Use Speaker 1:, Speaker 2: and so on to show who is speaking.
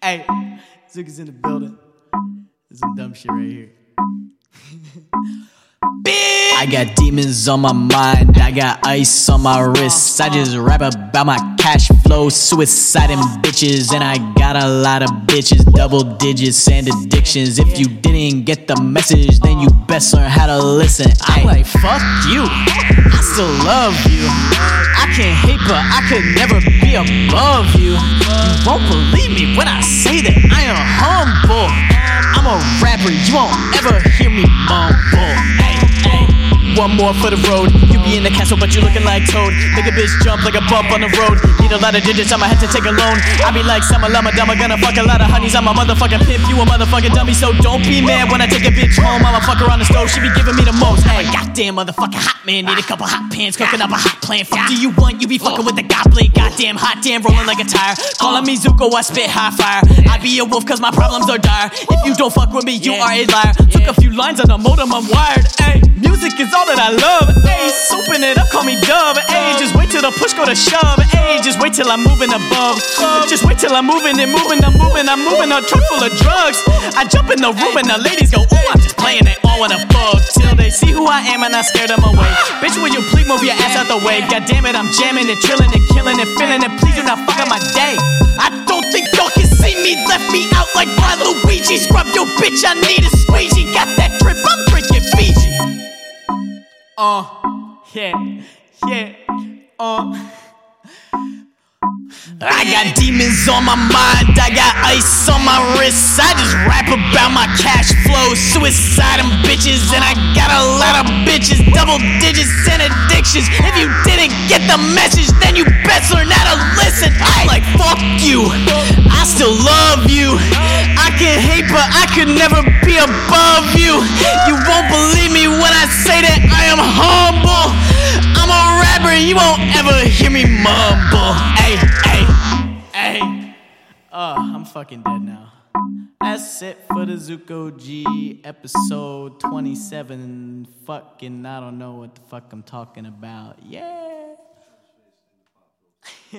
Speaker 1: Hey, Zuko's in the building. There's some dumb shit right here. I got demons on my mind, I got ice on my wrists. I just rap about my cash flow, suicide and bitches. And I got a lot of bitches, double digits and addictions. If you didn't get the message, then you best learn how to listen. I'm like, fuck you, I still love you. I can't hate, but I could never be above you. You won't believe me when I say that I am humble. I'm a rapper, you won't ever hear me mumble. One more for the road. You be in the castle, but you looking like Toad. Make a bitch jump like a bump on the road. Need a lot of digits, I'ma have to take a loan. I be like Summer Llama Dumma, gonna fuck a lot of honeys. I'm a motherfucking pimp, you a motherfucking dummy. So don't be mad when I take a bitch home. I'ma fuck her on the stove, she be giving me the most. Hey, goddamn motherfucking hot man, need a couple hot pans, cooking up a hot plan. Fuck do you want? You be fucking with the goblin. Goddamn hot damn, rolling like a tire. Calling me Zuko, I spit hot fire. I be a wolf cause my problems are dire. If you don't fuck with me, you are a liar. Took a few lines on the modem, I'm wired. Ay, music is all that I love. Ay, soaping it up, call me dub. Ay, just wait till the push go to shove. Ay, just wait till I'm moving above. Just wait till I'm moving and moving, I'm moving, I'm moving a truck full of drugs. I jump in the room and the ladies go, ooh, I'm just playing it all in a bug. Till they see who I am and I scare them away. Bitch, will you please move your ass out the way? God damn it, I'm jamming and trilling and killing and feeling it. Please do not fuck up my day. I don't think y'all can see me. Left me out like my Luigi. Scrub your bitch, I need a squeegee. Got that drip, yeah, yeah, uh. I got demons on my mind, I got ice on my wrists. I just rap about my cash flow, suicide and bitches, and I got a lot of bitches, double digits and addictions. If you didn't get the message, then you best learn how to listen. I'm like, fuck you, I still love you. I can hate, but I could never be above you. You won't believe me when I say that I am humble. You won't ever hear me mumble. Hey, hey, hey. Oh, I'm fucking dead now. That's it for the Zuko G episode 27. Fucking, I don't know what the fuck I'm talking about. Yeah.